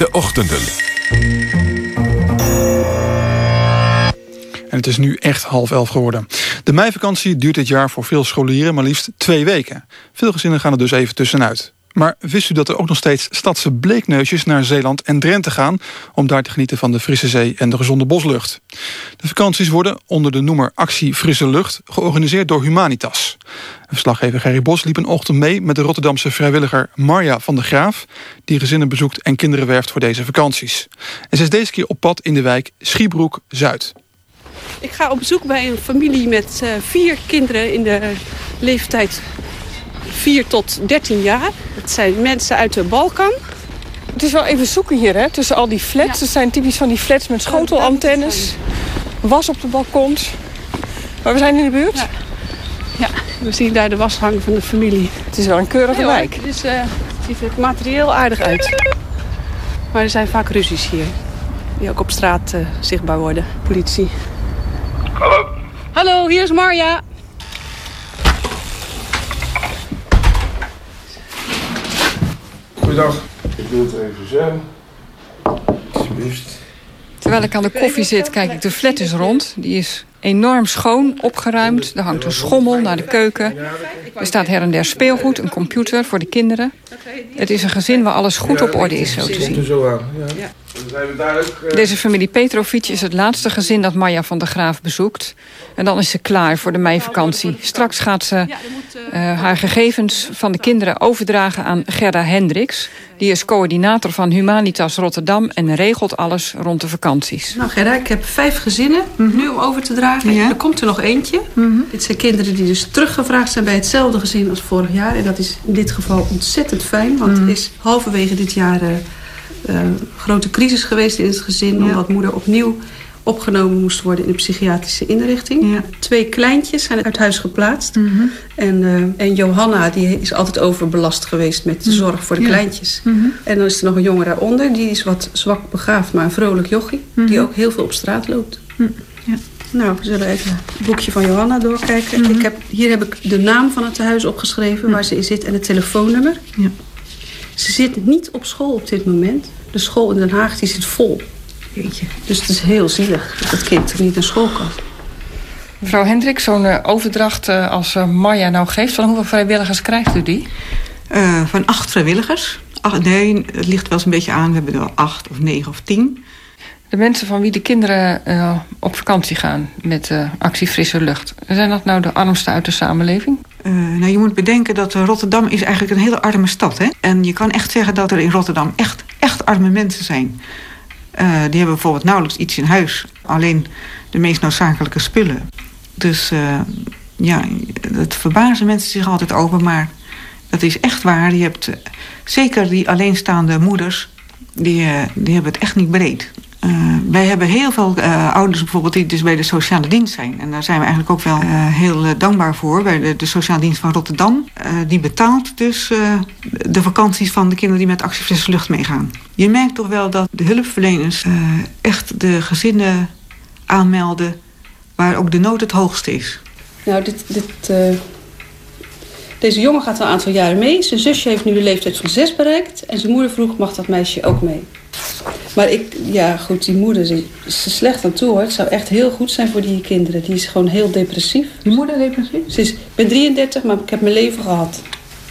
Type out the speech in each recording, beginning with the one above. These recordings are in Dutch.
De ochtenden. En het is nu echt half elf geworden. De meivakantie duurt dit jaar voor veel scholieren maar liefst twee weken. Veel gezinnen gaan er dus even tussenuit. Maar wist u dat er ook nog steeds stadse bleekneusjes naar Zeeland en Drenthe gaan... om daar te genieten van de frisse zee en de gezonde boslucht? De vakanties worden onder de noemer Actie Frisse Lucht... georganiseerd door Humanitas. Verslaggever Gerry Bos liep een ochtend mee met de Rotterdamse vrijwilliger Marja van der Graaf... die gezinnen bezoekt en kinderen werft voor deze vakanties. En ze is deze keer op pad in de wijk Schiebroek-Zuid. Ik ga op bezoek bij een familie met uh, vier kinderen in de leeftijd 4 tot 13 jaar. Het zijn mensen uit de Balkan. Het is wel even zoeken hier, hè? Tussen al die flats. Ja. Het zijn typisch van die flats met schotelantennes. Was op de balkons. Maar we zijn in de buurt. Ja. ja. we zien daar de wasgang van de familie. Het is wel een keurige wijk. Het, is, uh, het ziet er materieel aardig uit. Maar er zijn vaak ruzies hier. Die ook op straat uh, zichtbaar worden. Politie. Hallo. Hallo, hier is Marja. Goedendag. Ik doe het even zo. Alsjeblieft. Terwijl ik aan de koffie zit, kijk ik de flat eens rond. Die is enorm schoon, opgeruimd. Er hangt een schommel naar de keuken. Er staat her en der speelgoed, een computer voor de kinderen. Het is een gezin waar alles goed op orde is, zo te zien. Deze familie Petrovic is het laatste gezin dat Marja van der Graaf bezoekt. En dan is ze klaar voor de meivakantie. Straks gaat ze uh, haar gegevens van de kinderen overdragen aan Gerda Hendricks. Die is coördinator van Humanitas Rotterdam en regelt alles rond de vakanties. Nou Gerda, ik heb vijf gezinnen mm -hmm. nu om over te dragen. Ja. Er komt er nog eentje. Mm -hmm. Dit zijn kinderen die dus teruggevraagd zijn bij hetzelfde gezin als vorig jaar. En dat is in dit geval ontzettend fijn. Want mm -hmm. het is halverwege dit jaar uh, uh, grote crisis geweest in het gezin. Ja. Omdat moeder opnieuw opgenomen moest worden in een psychiatrische inrichting. Ja. Twee kleintjes zijn uit huis geplaatst. Mm -hmm. en, uh, en Johanna die is altijd overbelast geweest met de zorg voor de ja. kleintjes. Mm -hmm. En dan is er nog een jongen daaronder. Die is wat zwak begaafd, maar een vrolijk jochie. Mm -hmm. Die ook heel veel op straat loopt. Ja. Nou, we zullen even het boekje van Johanna doorkijken. Ik heb, hier heb ik de naam van het huis opgeschreven waar ze in zit en het telefoonnummer. Ze zit niet op school op dit moment. De school in Den Haag die zit vol. Jeetje. Dus het is heel zielig dat het kind niet naar school kan. Mevrouw Hendrik, zo'n uh, overdracht uh, als uh, Marja nou geeft... van hoeveel vrijwilligers krijgt u die? van acht vrijwilligers. Ach, nee, het ligt wel eens een beetje aan. We hebben er acht of negen of tien. De mensen van wie de kinderen op vakantie gaan met actie Frisse Lucht... zijn dat nou de armste uit de samenleving? Nou, je moet bedenken dat Rotterdam is eigenlijk een hele arme stad. Hè? En je kan echt zeggen dat er in Rotterdam echt, echt arme mensen zijn... Uh, die hebben bijvoorbeeld nauwelijks iets in huis. Alleen de meest noodzakelijke spullen. Dus ja, het verbazen mensen zich altijd over. Maar dat is echt waar. Je hebt, zeker die alleenstaande moeders... die, die hebben het echt niet breed. Uh, wij hebben heel veel uh, ouders bijvoorbeeld die dus bij de sociale dienst zijn. En daar zijn we eigenlijk ook wel uh, heel dankbaar voor. Bij de, sociale dienst van Rotterdam. die betaalt dus de vakanties van de kinderen die met actie Frisse Lucht meegaan. Je merkt toch wel dat de hulpverleners echt de gezinnen aanmelden... waar ook de nood het hoogst is. Nou, dit... dit deze jongen gaat al een aantal jaren mee. Zijn zusje heeft nu de leeftijd van zes bereikt. En zijn moeder vroeg, mag dat meisje ook mee? Maar ik, ja goed, die moeder die is er slecht aan toe hoor. Het zou echt heel goed zijn voor die kinderen. Die is gewoon heel depressief. Die moeder depressief? Ze is, ik ben 33, maar ik heb mijn leven gehad.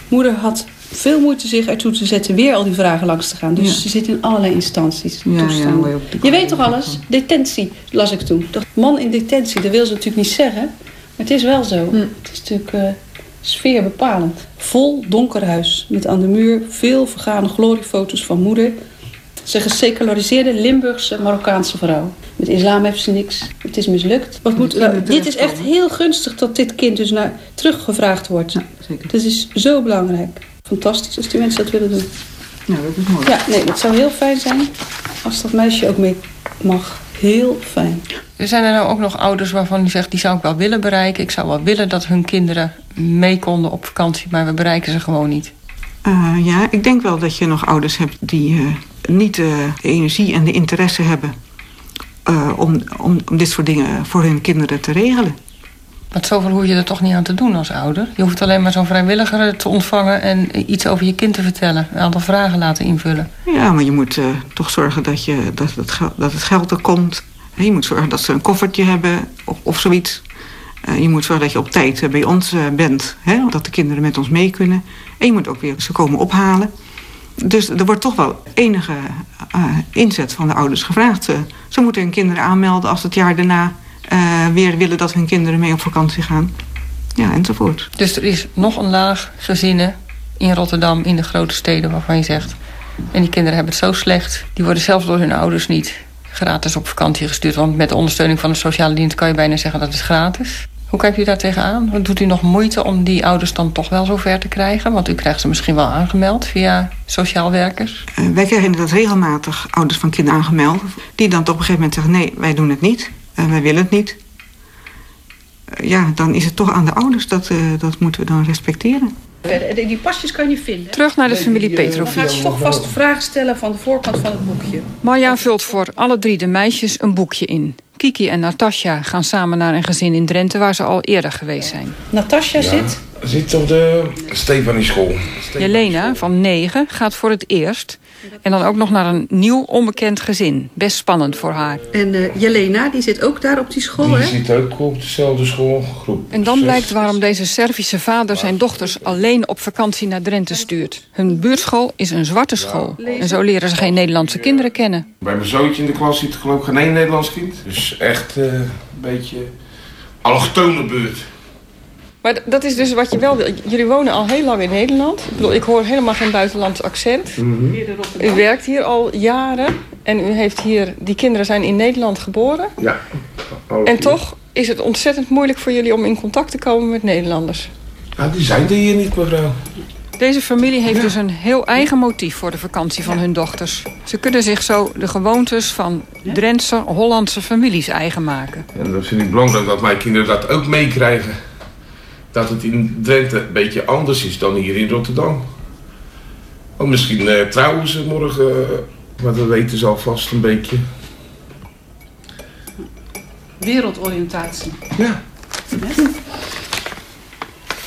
Moeder had veel moeite zich ertoe te zetten weer al die vragen langs te gaan. Dus ja. ze zit in allerlei instanties. Ja, ja, je weet toch alles? Detentie las ik toen. Dacht, man in detentie, dat wil ze natuurlijk niet zeggen. Maar het is wel zo. Hm. Het is natuurlijk uh, sfeerbepalend. Vol donker huis. Met aan de muur veel vergane gloriefoto's van moeder ze is een geseculariseerde Limburgse Marokkaanse vrouw. Met islam heeft ze niks. Het is mislukt. Wat moet, nou, dit is echt heel gunstig dat dit kind dus naar, teruggevraagd wordt. Ja, zeker. Dat is zo belangrijk. Fantastisch als die mensen dat willen doen. Ja, dat is mooi. Ja, nee, het zou heel fijn zijn als dat meisje ook mee mag. Heel fijn. Er zijn er nou ook nog ouders waarvan u zegt... die zou ik wel willen bereiken. Ik zou wel willen dat hun kinderen mee konden op vakantie... maar we bereiken ze gewoon niet. Uh, ja, ik denk wel dat je nog ouders hebt die... Uh niet de energie en de interesse hebben... Om, om, om dit soort dingen voor hun kinderen te regelen. Want zoveel hoef je er toch niet aan te doen als ouder. Je hoeft alleen maar zo'n vrijwilliger te ontvangen... en iets over je kind te vertellen. Een aantal vragen laten invullen. Ja, maar je moet uh, toch zorgen dat, je, dat, het, dat het geld er komt. Je moet zorgen dat ze een koffertje hebben of, of zoiets. Uh, je moet zorgen dat je op tijd uh, bij ons bent. Hè? Dat de kinderen met ons mee kunnen. En je moet ook weer ze komen ophalen. Dus er wordt toch wel enige inzet van de ouders gevraagd. ze moeten hun kinderen aanmelden als het jaar daarna weer willen dat hun kinderen mee op vakantie gaan. Ja, enzovoort. Dus er is nog een laag gezinnen in Rotterdam, in de grote steden waarvan je zegt... en die kinderen hebben het zo slecht, die worden zelfs door hun ouders niet gratis op vakantie gestuurd. Want met de ondersteuning van de sociale dienst kan je bijna zeggen dat het gratis. Hoe kijkt u daar tegenaan? Doet u nog moeite om die ouders dan toch wel zover te krijgen? Want u krijgt ze misschien wel aangemeld via sociaal werkers. Uh, wij krijgen inderdaad regelmatig ouders van kinderen aangemeld... die dan op een gegeven moment zeggen... nee, wij doen het niet en wij willen het niet. Eh, ja, dan is het toch aan de ouders. Dat, uh, dat moeten we dan respecteren. Die pasjes kan je niet vinden. Terug naar de familie Petrovic. Dan ga je toch vast vragen stellen van de voorkant van het boekje. Marja vult voor alle drie de meisjes een boekje in. Kiki en Natasja gaan samen naar een gezin in Drenthe... waar ze al eerder geweest zijn. Natasja ja, zit? Zit op de Stefanie school. Jelena van 9 gaat voor het eerst... En dan ook nog naar een nieuw onbekend gezin. Best spannend voor haar. En uh, Jelena, die zit ook daar op die school, die hè? Die zit ook op dezelfde schoolgroep. En dan blijkt waarom deze Servische vader zijn dochters alleen op vakantie naar Drenthe stuurt. Hun buurtschool is een zwarte school. En zo leren ze geen Nederlandse kinderen kennen. Bij mijn zoontje in de klas zit geloof ik geen één Nederlands kind. Dus echt uh, een beetje allochtone buurt. Maar dat is dus wat je wel wil. Jullie wonen al heel lang in Nederland. Ik bedoel, ik hoor helemaal geen buitenlands accent. Mm -hmm. U werkt hier al jaren. En u heeft hier... Die kinderen zijn in Nederland geboren. Ja. En toch is het ontzettend moeilijk voor jullie om in contact te komen met Nederlanders. Ja, die zijn er hier niet, mevrouw. Deze familie heeft ja. dus een heel eigen motief voor de vakantie van hun dochters. Ze kunnen zich zo de gewoontes van Drentse, Hollandse families eigen maken. En dat vind ik belangrijk dat mijn kinderen dat ook meekrijgen dat het in Drenthe een beetje anders is dan hier in Rotterdam. Want misschien uh, trouwen ze morgen, uh, maar dat weten ze alvast een beetje. Wereldoriëntatie. Ja.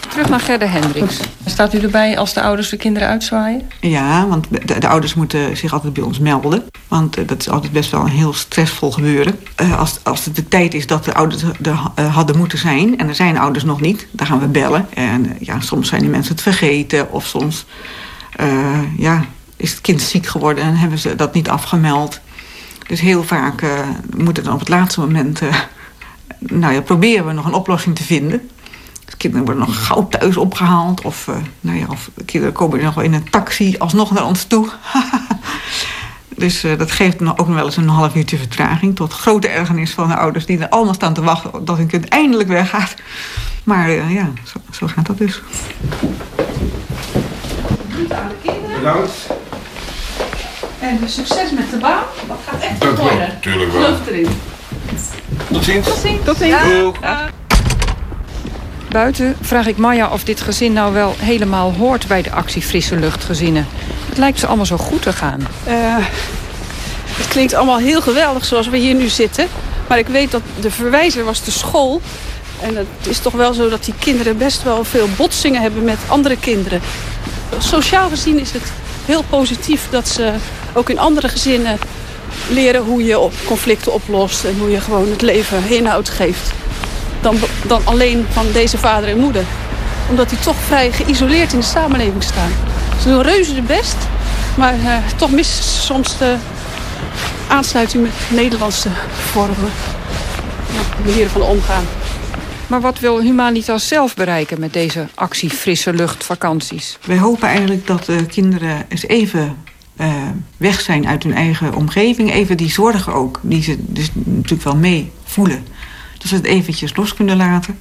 Terug naar Gerda Hendricks. Staat u erbij als de ouders de kinderen uitzwaaien? Ja, want de, de ouders moeten zich altijd bij ons melden. Want uh, dat is altijd best wel een heel stressvol gebeuren. Uh, als, als het de tijd is dat de ouders er uh, hadden moeten zijn... en er zijn ouders nog niet, dan gaan we bellen. En ja, soms zijn die mensen het vergeten. Of soms ja, is het kind ziek geworden en hebben ze dat niet afgemeld. Dus heel vaak moeten dan op het laatste moment... nou ja, proberen we nog een oplossing te vinden... De kinderen worden nog gauw thuis opgehaald. Of, nou ja, of de kinderen komen nog wel in een taxi alsnog naar ons toe. dus uh, dat geeft nog ook nog wel eens een half uurtje vertraging. Tot grote ergernis van de ouders die er allemaal staan te wachten... dat hun kind eindelijk weggaat. Maar uh, ja, zo, zo, gaat dat dus. Bedankt. En succes met de baan. Dat gaat echt goed worden. Tuurlijk wel. Geloof erin. Tot ziens. Tot ziens. Tot ziens. Ja. Buiten vraag ik Maya of dit gezin nou wel helemaal hoort bij de actie Frisse Luchtgezinnen. Het lijkt ze allemaal zo goed te gaan. Uh, het klinkt allemaal heel geweldig zoals we hier nu zitten. Maar ik weet dat de verwijzer was de school. En het is toch wel zo dat die kinderen best wel veel botsingen hebben met andere kinderen. Sociaal gezien is het heel positief dat ze ook in andere gezinnen leren hoe je conflicten oplost. En hoe je gewoon het leven inhoud geeft dan, dan alleen van deze vader en moeder. Omdat die toch vrij geïsoleerd in de samenleving staan. Ze doen reuze de best, maar uh, toch mis soms de aansluiting met Nederlandse vormen. Ja, manieren van omgaan. Maar wat wil Humanitas zelf bereiken met deze actie Frisse Lucht Vakanties? Wij hopen eigenlijk dat de kinderen eens even uh, weg zijn uit hun eigen omgeving. Even die zorgen ook, die ze dus natuurlijk wel mee voelen dat ze het eventjes los kunnen laten.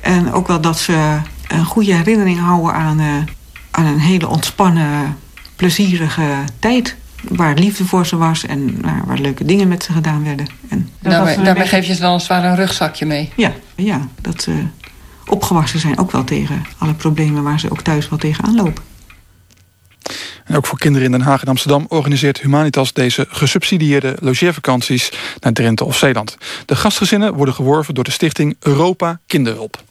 En ook wel dat ze een goede herinnering houden aan, uh, aan een hele ontspannen, plezierige tijd. Waar liefde voor ze was en nou, waar leuke dingen met ze gedaan werden. En daarbij daarbij beetje... geef je ze dan als het ware een rugzakje mee? Ja, ja dat ze opgewassen zijn ook wel tegen alle problemen waar ze ook thuis wel tegen aanlopen. En ook voor kinderen in Den Haag en Amsterdam organiseert Humanitas deze gesubsidieerde logeervakanties naar Drenthe of Zeeland. De gastgezinnen worden geworven door de stichting Europa Kinderhulp.